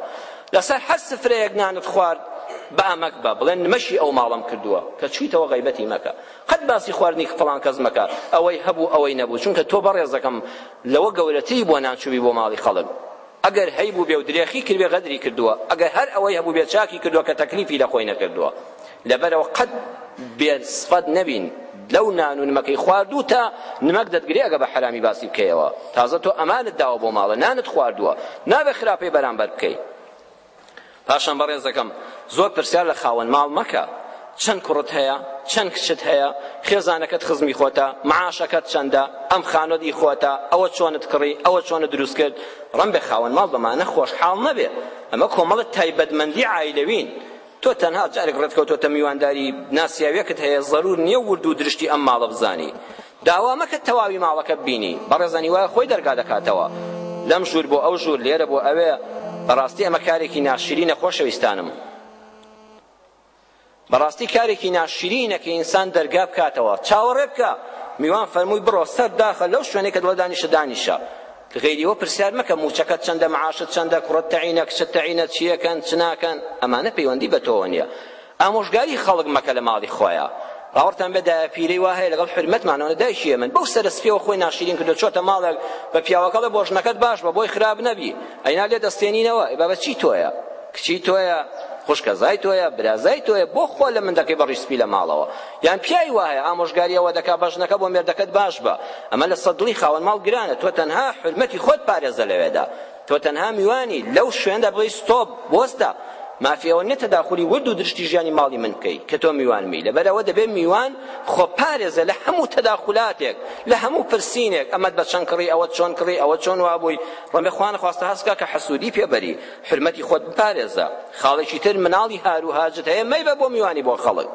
لەسەر هەر سفرەیەک نانت خوارد بە ئەمەک بە بڵێن نمەشی ئەو ماڵم کردووە کە چوویتەوە غیبەتی مەکە قەت باسی خواردنی فڵان کەس مەکە ئەوەی هەبوو ئەوەی نەبوو چونکە تۆ بەڕێزەکەم لەوە گەورەتری بۆ نانچووی بۆ ماڵی خەڵک ئەگەر هەیبووبێ و درێخی کردبێ غەدری کردووە، ئەگەر هەر ئەوەی هەبووبێ چاکی کردووە کە تەکلیفی لە خۆی نەکردووە. لەبەرئەوە قەت بێ سفەت نەبین. لەو نان و نمەکەی خواردووتە، نمەک دەتگرێ ئەگەر بە حەرامی باسی بکەیەوە. تازە تۆ ئەمانت داوە بۆ ماڵە، نانت خواردووە. نابێ خراپەی بەرامبەر بکەی. پاشان بەڕێزەکەم زۆر پرسیار لە خاوەن ماڵ مەکە چەند کوڕت هەیە چەند کچت هەیە خێزانەکەت خزمی خۆتە معاشەکەت چەندە ئەم خانۆت ئی خۆتە ئەوە چۆنت کڕی ئەوە چۆنت دروست کرد ڕم بێ خاوەن ماڵ بەمانە خۆشحاڵ نەبێ ئەمە کۆمەڵە تایبەتمەندی عایلەوین تۆ تەنها جارێک ڕێتکەوتۆتە میوانداری ناسیاوێکت هەیە زەرور نییە ورد و درشتی ئەم ماڵە بزانی داوا مەکە تەواوی ماڵەکە ببینی، بەڕێزانی وایە خۆی دەرگا دەکاتەوە لەم ژوور بۆ ئەو ژوور، لێرە بۆ ئەوێ، بەڕاستی ئەمە کارێکی ناشرینە خۆشەویستانم، بەڕاستی کارێکی ناشرینە کە ئینسان دەرگا بکاتەوە، چاوەڕێ بکە، میوان فەرمووی بڕۆ سەر داخە لەو شوێنەی کە دڵە دانیشە دانیشە، غەیری ئەوە پرسیار مەکە مووچەکەت چەندە، معاشت چەندە، کوڕت تەعینە، کچت تەعینە، چیەکەن، چ ناکەن، ئەمانە پەیوەندی بە تۆوە نییە. ئامۆژگاری خەڵک مەکە لە ماڵی خۆیا باوەڕتان بێ دایە پیرەی وا هەیە لەگەڵ حورمەتمانەوە دایکی ئێمەن بەو سەرە سپێوە خۆی ناشیرین کردو چۆتە ماڵێک بە پیاوەکەڵێ بۆ ژنەکەت باش بە بۆی خراپ نەبی ئەینا لێ دەستێنینەوە ئەی بابە چی تۆیە کچی تۆیە خوشکەزای تۆیە برازای تۆیە بۆ خۆ لە من دەکەی بەڕی سپی لە ماڵەوە یان پیاوی وایە ئامۆژگاری ئەوە دەکا بە ژنەکە بۆ مێردەکەت باش بە ئەمە لە سەدڵی خاوەن ماڵ گرانە تۆ تەنها حرمەتی خۆت پارێزە لەوێدا تۆ تەنها میوانی لەو شوێندا بڵێی ستۆپ بۆستە مافی ئەوە نیە تەداخولی ورد و درشتی ژیانی ماڵی من بکەی کە تۆ میوانمی لەبەر ئەوە دەبێ میوان خۆ پارێزە لە هەموو تەداخولاتێک لە هەموو پرسینێک ئەمەت بە چەند کڕی ئەوە چۆن کڕی ئەوە چۆن وابووی ڕەمێ خوان خواستە هەستکە کە حەسوودی پێبەری حرمەتی خۆت بپارێزە خاڵێکی تر مناڵی هارو هاجت هەیە مەیبە بۆ میوانی بۆ خەڵک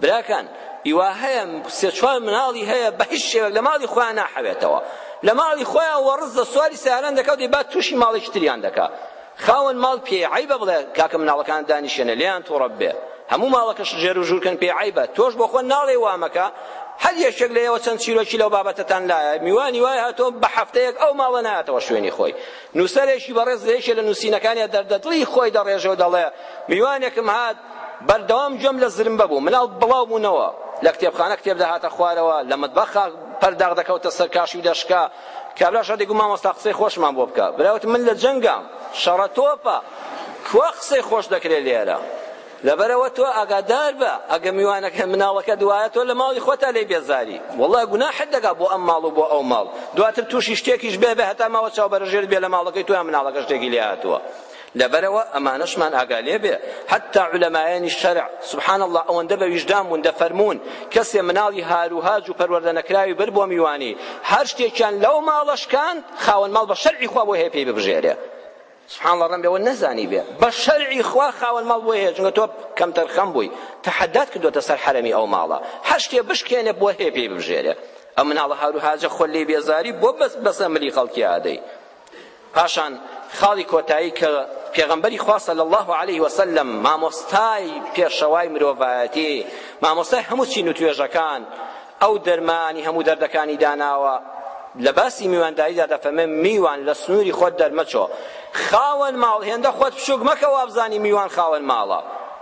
براکان ئیوا هەیە سێ چوار مناڵی هەیە بە هیچ شێوەک لە ماڵی خۆیان ناحەوێتەوە لە ماڵی خۆیان وەڕز دە سواری ساران دەکات دەی با تووشی ماڵێکی تریان دەکا خاوەن ماڵ پێی عیبە بڵێ کاکە مناڵەکان دانیشێنە لێیان توڕە بێ هەموو ماڵەکەش ژێر و ژوورکەن پێی عیبە تۆش بۆ خۆ ناڵێ وامەکە هەر یەکێک لە ئێوە چەند چیرۆکی لەو بابەتەتان لایە میوانی وای هاتۆ بە هەفتەیەک ئەو ماڵە نایەتەوە شوێنی خۆی نووسەرێکی بەڕێز لە یەکێ لە نووسینەکانیا دەردەدڵی خۆی دەڕێژە و دەڵێ میوانێکم هات بەردەوام گوێم لە زرمبە بوو، مناڵ بڵاو بوونەوە، لە کتێبخانە کتێب دەهاتە خوارەوە، لە مەتبەخا پەرداخ دەکەوتە سەر کاشی و دەشکا، کابراش هەردی گوت مامۆستا قسەی خۆشمان بۆ بکە، برای وتم من لە جەنگام، شەڕە تۆپە، کوا قسەی خۆش دەکرێ لێرە؟ لەبەرئەوە تۆ ئاگادار بە، ئەگە میوانەکە مناڵەکەت وایە تۆ لە ماڵی خۆتا لێی بێزاری، وەڵا گوناحت دەگا بۆ ئەم ماڵ و بۆ ئەو ماڵ، دواتر تووشی شتێکیش بێ، بێ هەتا ماوە چاوبەرەژێرت بێ لە ماڵەکەی تۆ یان مناڵەکە شتێکی لێ هاتووە. لەبەرئەوە ئەمانەشمان ئاگا لێبێ حتا علەمایانی شەرع سبحان اللە ئەوەندە بە ویژدان بوون دەفەرموون کەسێ مناڵی هاروهاج و پەروەردە نەکراوی برد بۆ میوانی هەر شتێکیان لەو ماڵە شکاند خاوەن ماڵ بە شەرعی خوا بۆ هەیە پێی ببژێرێ سبحان الله ڕم بێەوە نەزانی بێ بە شەرعی خوا خاوەن ماڵ بۆ هەیە چونکە تۆ کەمتەر خەم بووی تەحەدات کردوتە سەر حرەمی ئەو ماڵە هەر شتێ بشکێنێ بۆ هەیە پێی ببژێرێ ئەم مناڵە هاروهاجە خۆ لێ بێزاری بۆ بەس بەسە ملی خەڵکی ئادەی پاشان خاڵی کۆتایی کە پێغەمبەری خوا صلی الله علیه و سلم مامۆستای پێشەوای مرۆڤایەتی مامۆستای هەموو چین و توێژەکان ئەو دەرمانی هەموو دەردەکانی داناوە لە باسی میوانداریدا دەفەرمێ میوان لە سنووری خۆت دەرمەچۆ خاوەن ماڵ هێندە خۆت بچووک مەکە وابزانی میوان خاوەن ماڵە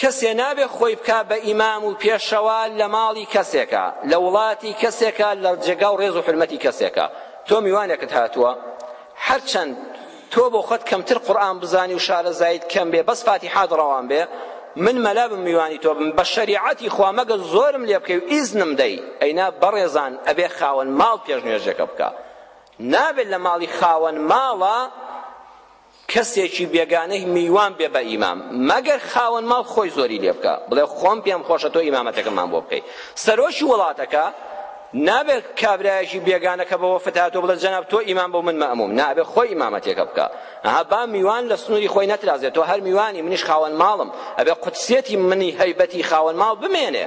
کەسێ نابێ خۆی بکا بە ئیمام و پێشەوا لە ماڵی کەسێکا لە وڵاتی کەسێکا لە جێگا و ڕێز و حورمەتی کەسێکا تۆ میوانێکت هاتووە هەرچەند تۆ بۆ خۆت کەمتر قورئان بزانی و شارەزایت کەم بێ بەس فاتیحات ڕەوان بێ من مەلا بم میوانی تۆ بم بە شەریعەتی خوا مەگە زۆرم لێ بکەی و ئیزنم دەی ئەینا بەڕێزان ئەبێ خاوەن ماڵ پێش نوێژەکە بکە نابێت لە ماڵی خاوەن ماڵە کەسێکی بێگانەی میوان بێ بە ئیمام مەگەر خاوەن ماڵ خۆی زۆری لێ بکا بڵێ خۆم پێم خۆشە تۆ ئیمامەتەکەمان بۆ بکەی سەرۆکی وڵاتەکە نابێت کابرایەکی بێگانە کە بە وەفد هاتوو بڵێت جەناب تۆ ئیمام بۆ من مەموم نابێت خۆی ئیمامەتێکە بکە ئەها با میوان لە سنووری خۆی نەترازێت تۆ هەر میوانی منیش خاوەن ماڵم ئەبێ قودسیەتی منی هەیبەتی خاوەن ماڵ بمێنێ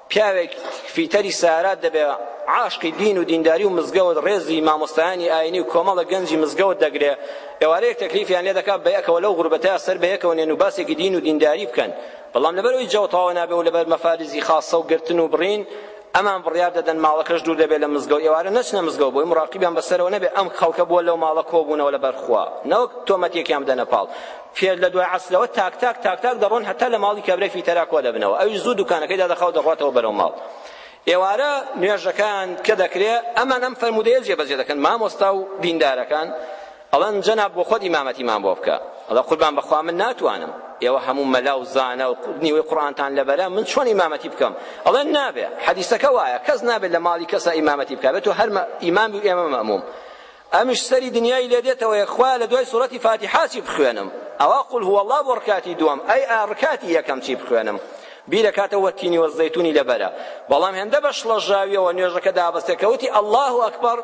پیاوێک فیتەری سارا دەبێ عاشقی دین و دینداری و مزگەوت ڕێزی مامۆستایانی ئاینی و کۆمەڵە گەنجی مزگەوت دەگرێ ئێوارەیەک تەکلیفیان لێ دەکات بەیەکەوە لەو غوربەتەیە سەر بەیەکەوە نێن و باسێکی دین و دینداری بکەن بەڵام لەبەر ئەوی جەوتاوە نابێ و لەبەر مەفارزی خاصە و گرتن و بڕین ئەمان بڕیار دەدەن ماڵەکەش دوور دەبێت لە مزگەوت ئێوارە نەچنە مزگەوت بۆی مراقیبیان بەسەرەوە نەبێ ئەم خەڵکە بووە لەو ماڵە کۆبوونەوە لەبەر خوا نەوەک تۆمەتێکیان بدەنە پاڵ فێر لە دوای عەسرەوە تاک تاک تاک تاک دەڕۆن هەتا لە ماڵی کابرای فیتەرا کۆ دەبنەوە ئەویش زوو دوکانەکەی دادەخاو دەڕواتەوە بەرەو ماڵ ئێوارە نوێژەکان کە دەکرێ ئەمان ئەم فەرمودەیە جێبەجێ دەکەن مامۆستا و دیندارەکان ئەڵەن جەناب بۆ خۆت ئیمامەتیمان بۆ بکە ئەڵە قوربان بەخوا من ناتوانم ئێوە هەموو مەلا و زانە و نیوەی قڕانتان لەبەرە من چۆن ئیمامەتی بکەم ئەڵێ نابێ حەدیسەکە وایە کەس نابێت لە ماڵی کەسە ئیمامەتی بکە بێت و هەر ئیمام و ئێمە مەموم ئەمیش سەری دنیای لێ دێتەوە یەک خوایە لە دوای سورەتی فاتیحا چی بخوێنم ئەوا قل هو اللە بۆ ڕکاتی دووەم ئەی ئا ڕکاتی یەکەم چی بخوێنم بیرەکاتەوە تینی وە زەیتونی لەبەرە بەڵام هێندە بە شڵەژاویەوە نوێژەکە دابەستێ کە وتی اللە اکبر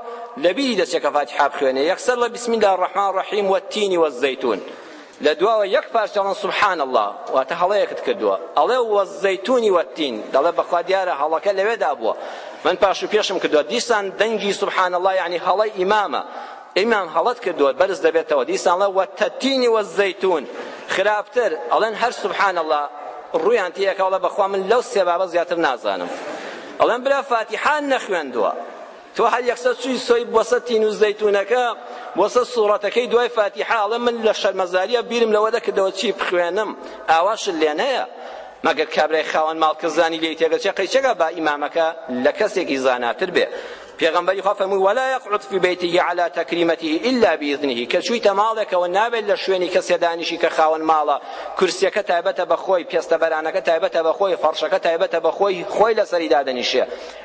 لەبیری دەچێ کە فاتیحا بخوێنێ یەکسەر لە بسم اللە الرحمن الرحیم والتین والزیتون لە دواوە یەک پارچە ئەڵێن سبحان اللە واتە هەڵەیەکت کردووە ئەڵێ والزیتون والتین دەڵێ بەخوا دیارە هەڵەکە لەوێدا بووە من پاش و پێشم کردووە دیسان دەنگی سبحان اللە یعنی هەڵەی ئیمامە ئیمام هەڵەت کردووە بەرز دەبێتەوە دیسان ئەڵێ والتین والزیتون خراپتر ئەڵێن هەر سبحان اللە ڕویان تێکەوە بەخوا من لەو سێ بابە زیاتر نازانم ئەڵێن برا فاتیحان نەخوێندووە تۆ هەر یەکسەر چووی سوەی بۆسە تین و زەیتونەکە بۆسە سوڕەتەکەی دوای فاتیحە ئەڵێ من لە شەرمەزاریە بیرم لەوە دەکردەوە چی بخوێنم ئاوا شت لێ نەیە مەگەر کابرای خاوەن ماڵ کە زانی لێی تێگەچێ قەیچەکە با ئیمامەکە لە کەسێکی زاناتر بێ پێغەمبەری خوا فەرمووی ولا يقعد في بيته على تكريمته الا باذنه کە چوویتە ماڵێکەوە نابێت لە شوێنی کەسێ دانیشی کە خاوەن ماڵە کورسیەکە تایبەتە بە خۆی پێستە بەرانەکە تایبەتە بە خۆی فەڕشەکە تایبەتە بە خۆی خۆی لەسەری دادەنیشێ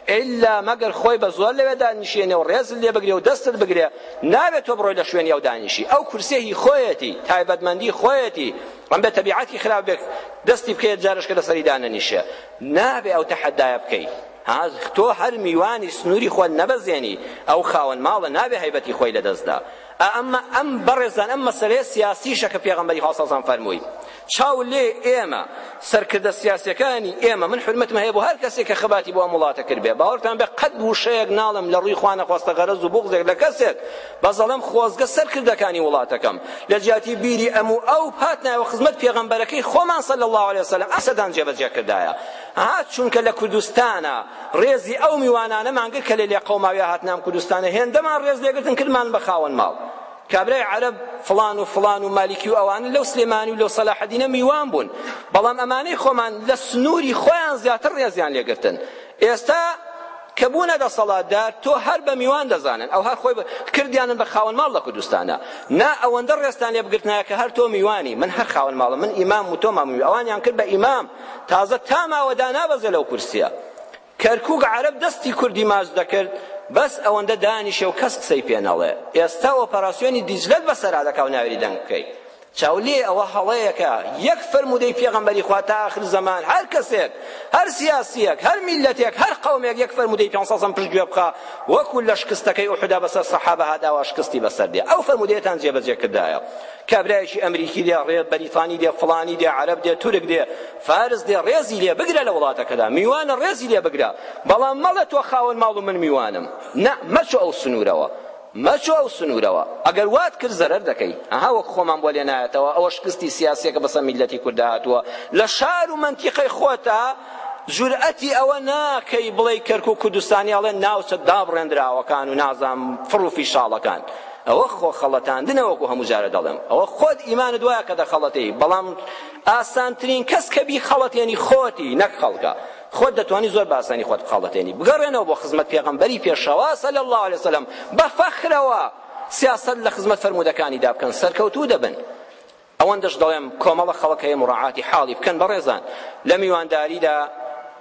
ئیللا مەگەر خۆی بە زۆر لەوێ دانیشێنێ و ڕێزت لێ بگرێ و دەستت بگرێ نابێت تۆ بڕۆی لە شوێنی ئەو دانیشی ئەو کورسیە هی خۆیەتی تایبەتمەندی خۆیەتی ئەم بێ تەبیعەتی خراپ بێ دەستی بکەیت جارشکە لەسەری دانەنیشێ نابێ ئەو تەحەدایە بکەیت هاز تۆ هەر میوانی سنووری خۆت نەبەزێنی ئەو خاوەن ماڵە نابێ هەیبەتی خۆی لەدەستدا ئەمە ئەم بەڕێزان ئەم مەسەلەیە سیاسیشە کە پێغەمبەری خوا سەڵسەم فەرمووی چاو لێ ئێمە سەرکردە سیاسیەکانی ئێمە من حرمەتم هەیە بۆ هەر کەسێک کە خەباتی بۆ ئەم وڵاتە کردبێ باوەڕتان بێ قەت وشەیەک ناڵم لە ڕووی خوا نەخواستە غەرەز و بوغزێک لە کەسێک بەس دەڵێم خۆزگە سەرکردەکانی وڵاتەکەم لە جیاتی بیری ئەم و ئەو هاتنایەوە خزمەت پێغەمبەرەکەی خۆمان صلی الله علیه وسلم ئەم سەدان جێبەجێ کردایە ها چونکە لە کوردستانە ڕێزی ئەو میوانانەمان گرت کە لە لێ قەوماوی هاتنام کوردستانە هێندەمان ڕێز لێگرتن کردمان بە خاوەن ماڵ کابرای عەرەب فڵان و فڵان و مالیکی و ئەوانە لەو سلێمانی و لەو سەلاحەدینە میوان بوون بەڵام ئەمانەی خۆمان لە سنووری خۆیان زیاتر ڕێزیان لێگرتن ئێستا کە بوونە دەسەڵاتدار تۆ هەر بە میوان دەزانن ئەو هەر خۆی کردیانن بە خاوەن ماڵ لە کوردستانە نا ئەوەندە ڕێستان لێ بگرتنایە کە هەر تۆ میوانی من هەر خاوەن ماڵم من ئیمام و تۆ ماموی ئەوانیان کرد بە ئیمام تازە تاماوە دانابەزێ لەو کورسیە کەرکوک عەرەب دەستی کوردی ماچ دەکرد بەس ئەوەندە دانیشە و کەس قسەی پێ نەڵێ ئێستا ئۆپەراسیۆنی دیجلەت بەسەرا دەکا و ناوێری دەنگ بکەی چاو لێ ئەوە هەڵەیەکە یەک فەرموودەی پێغەمبەری خوا تا ئاخر زەمان هەر کەسێک هەر سیاسیەک هەر میلەتێک هەر قەومێک یەک فەرموودەی پێ سەسم پشت گوێ بخا وەکو لە شکستەکەی ئوحدا بەسەر سەحابە هاداوا شکستی بەسەر دێ ئەو فەرموودەیەتان جێبەجێ کردایە کابرایەکی ئەمریکی دێ ڕێ بەریتانی دێ فڵانی دێ عەرەب دێ تورک دێ فارس دێ ڕێزی لێ بگرە لە وڵاتەکەدا میوانە ڕێزی لێ بگرە بەڵام مەڵێ تۆ خاوەن ماڵ و من میوانم نا مەچۆ ئەو سنوورەوە مەچۆ ئەو سنوورەوە ئەگەر وات کرد زەرەر دەکەی ئەها وەک خۆمان بۆ لێ نایەتەوە ئەوە شکستی سیاسیەکە بەسەر میللەتی کوردا هاتووە لە شار و مەنتیقەی خۆتا جورئەتی ئەوە ناکەی بڵێی کەرکوک و کوردستانی ئەڵێن ناوچە دابڕێندراوەکان و نازام فڕ و فیشاڵەکان ئەوە خۆ خەڵەتاندنە وەکو هەموو جارە دەڵێم ئەوە خۆت ئیمانت وایە کە دەخەڵەتێی بەڵام ئاسانترین کەس کە بیخەڵەتێنی خۆتی نەک خەڵکە خۆت دەتوانی زۆر باسانی خۆت بخەڵەتێنی بگەڕێنەوە بۆ خزمەت پێغەمبەری پێشەوا صلی الله علیه وسلم بە فەخرەوە سیاسەت لە خزمەت فەرموودەکانیدا بکەن سەرکەوتوو دەبن ئەوەندەش دەڵێم کۆمەڵە خەڵک هەیە مڕاعاتی حاڵی بکەن بەڕێزان لە میوانداریدا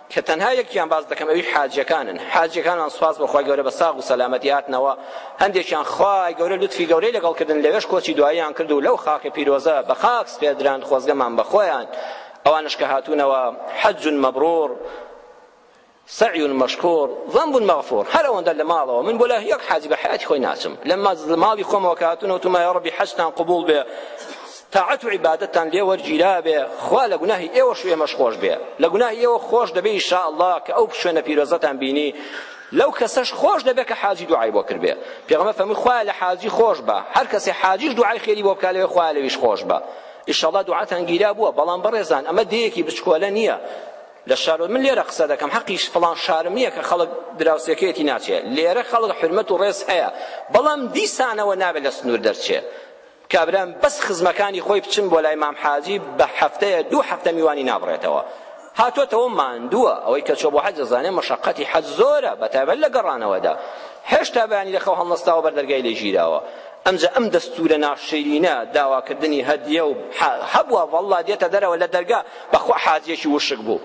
کە تەنها یەکیان باس دەکەم ئەوی حاجەکانن حاجەکانمان سوپاس بۆ خوای گەورە بە ساغ و سەلامەتی هاتنەوە هەندێکیان خوای گەورە لوتفی گەورەی لەگەڵ کردن لەوێش کۆچی دواییان کرد و لەو خاکە پیرۆزە بە خاک سپێردران خۆزگەمان بە خۆیان ئەوانش کە هاتوونەوە حەج مەبرور سعی مشکور ذنب مغفور هەر ئەوەندە لە ماڵەوە من بۆ لە یەک حاجی بە حیاتی خۆی ناچم لە ماڵی خۆمەوە کە هاتوونەوە تومای ڕەبی حەجتان قبول بێ تاعەت و عیبادەتتان لێ وەرگیرابێ خوا لە گوناهی ئێوەش و ئێمەش خۆش بێ لە گوناهی ئێوە خۆش دەبێ ان شاء الله کە ئەو شوێنە پیرۆزەتان بینی لەو کەسەش خۆش دەبێت کە حاجی دوعای بۆ کردبێ پێغەمبەر فەرمووی خوایە لە حاجی خۆش بە هەر کەسێ حاجیش دوعای خێری بۆ بکا لەوێ خوایە لەویش خۆش بە ئیشەڵا دوعاتان گیرا بووە بەڵام بەڕێزان ئەمە دێیەکی بچکۆلە نییە لە شارۆ من لێرە قسە دەکەم حەقیش فڵان شارم نییە کە خەڵک دراوسێکەیەتی ناچێت لێرە خەڵک حرمەت و ڕێز هەیە بەڵام دیسانەوە نابێت لە سنوور دەرچێت کابرا بەس خزمەکانی خۆی بچن بۆ لای مام حاجی بە هەفتەیە دوو هەفتە میوانی نابڕێتەوە هاتۆتەوە ماندووە ئەوەی کە چۆ بۆ حەج دەزانێ مەشەقەتی حەج زۆرە بە تایبەت لە گەڕانەوەدا هێشتا بەیانی لە خەو هەڵنەستاوە بەردەرگای لێ گیراوە ئەمجا ئەم دەستورە ناشرینە داواکردنی هەدیە و هەبووە واللە دێتە دەرەوە لە دەرگا بەخوا حاجیەکی وشک بوو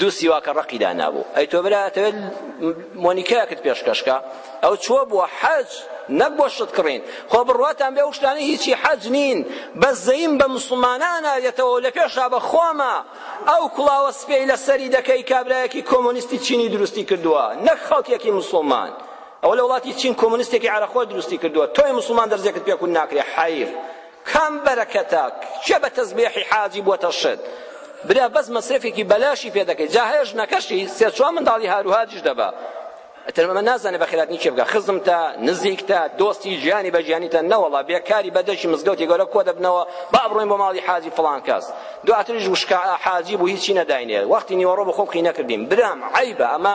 دوو سیواکە ڕەقی دانابوو ئەی تۆ برا ئەتەوێت مۆنیکایەکت پێشکەشکە ئەو چووە بووە حەج نەک بۆ شت کڕین خۆ بڕواتان بێ ئەو شتانە هیچی حەج نین بەس زەیم بە مسڵمانە ئەناوێتەوە لە پێشا بە خۆمە ئەو کوڵاوە سپێی لەسەری دەکەی کابرایەکی کۆمۆنیستی چینی دروستی کردووە نەک خەڵکێکی مسلمان ئەوە لە وڵاتی چین کۆمۆنیستێکی عەرەخۆر دروستی کردووە تۆی مسلمان دەرزێکت پێکون ناکرێ حەیف کام بەرەکەتە کێ بە تەزبێحی حاجی بووەتە شت برا بەس مەسرەفێکی بەلاشی پێ دەکەی جا هەیە ژنەکەشی سێ چوار منداڵی هاروهاجیش دەبا ئەتر ئەمە نازانێ بە خێراتنی کێ بکە خزمتە نزیکتە دۆستی گیانی بە گیانیتە نەوەڵا بێکاری بەدەشی مزگەوتی گەورە کۆ دەبنەوە با بڕۆین بۆ ماڵی حاجی فڵان کەس دواتریش وشکا حاجی بوو هیچی نەداینێ وەختی نیوەڕۆ بۆ خۆم قینە کردیم برام عەیبە ئەمە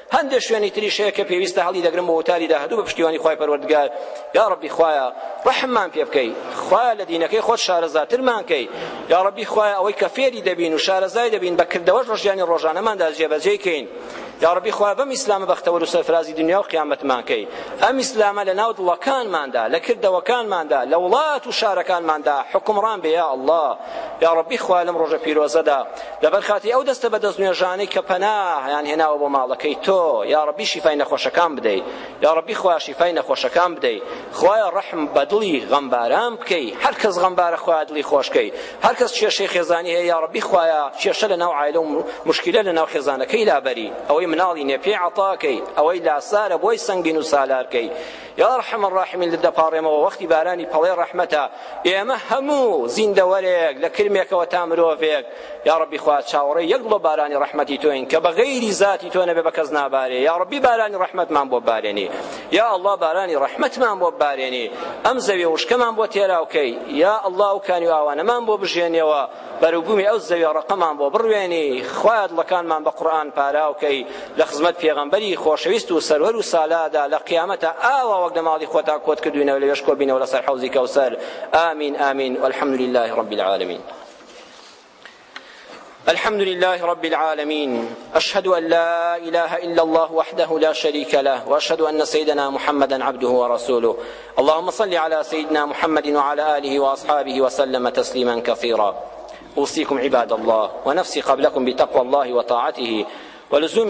هەندێ شوێنی تریش هەیە کە پێویستە هەڵی دەگرم بۆ وتاری داهاتوو بە پشتیوانی خوای پەروەردگار یا ربی خوایە رحممان پێ بکەی خوایە لە دینەکەی خۆت شارەزاترمان کەی یا ربی خوایە ئەوەی کە فێری دەبین و شارەزای دەبین بە کردەوەش ڕژیانی ڕۆژانەماندا جێبەجێی کەین یا ربی خوایە بەم ئیسلامە بەختەوەر و سەرفرازی دنیا و قیامەتمان کەی ئەم ئیسلامە لە ناو دڵەکانماندا لە کردەوەکانماندا لە وڵات و شارەکانماندا حکومڕان بێ یا الله یاڕەبی خوا لەم ڕۆژە پیرۆزەدا لەبەر خاتی ئەو دەستە بە دەست نوێژانەی کە پەناهیان هێناوە بۆ ماڵەکەی تۆ یاڕەبی شیفای نەخۆشەکان بدەی یاڕەبی خوا شیفای نەخۆشەکان بدەی خوایە ڕەحم بە دڵی غەمباران بکەی هەر کەس غەمبارە خوایە دڵی خۆشکەی هەر کەس کێشەی خێزانی هەیە یاڕەبی خوایە کێشە لە ناو عایلە و مشکلە لە ناو خێزانەکەی لابەری ئەوەی مناڵی نێپێی عەتاکەی ئەوەی لاسارە بۆی سەنگین و سالارکەی یا ارحم الراحمین لت دەپاڕێمەوە وەختی بارانی پەڵەی ڕەحمەتە ئێمە هەموو زیندەوەرێک لە کرمێکەوە تا مرۆڤێک یا ڕەبی خوا چاوەڕێ یەک دڵە بارانی ڕەحمەتی تۆین کە بە غەیری زاتی تۆ نەبێ بە کەس نابارێ یا ڕەبی بارانی ڕەحمەتمان بۆ بارێنی یا ئەڵڵا بارانی ڕەحمەتمان بۆ بارێنی ئەم زەوی وشکەمان بۆ تێراوکەی یا ئەڵڵا و کانی و ئاوانەمان بۆ بژێنیەوە بەروبومی ئەو زەویە ڕەقەمان بۆ بڕوێنی خوایە دڵەکانمان بە قورئان پاراو کەی لە خزمەت پێغەمبەری خۆشەویست و سەروەر و سالادا لە قیامەتا ئاوا وەک لە ماڵی خۆتا کۆت کردوینەوە لەوێش کۆبینەوە لەسەر حەوزی کەوسەر آمین آمین والحمد لله رب العالمین الحمد لله رب العالمين أشهد أن لا إله إلا الله وحده لا شريك له وأشهد أن سيدنا محمدا عبده ورسوله اللهم صل على سيدنا محمد وعلى آله وأصحابه وسلم تسليما كثيرا أوصيكم عباد الله ونفسي قبلكم بتقوى الله وطاعته ولزوم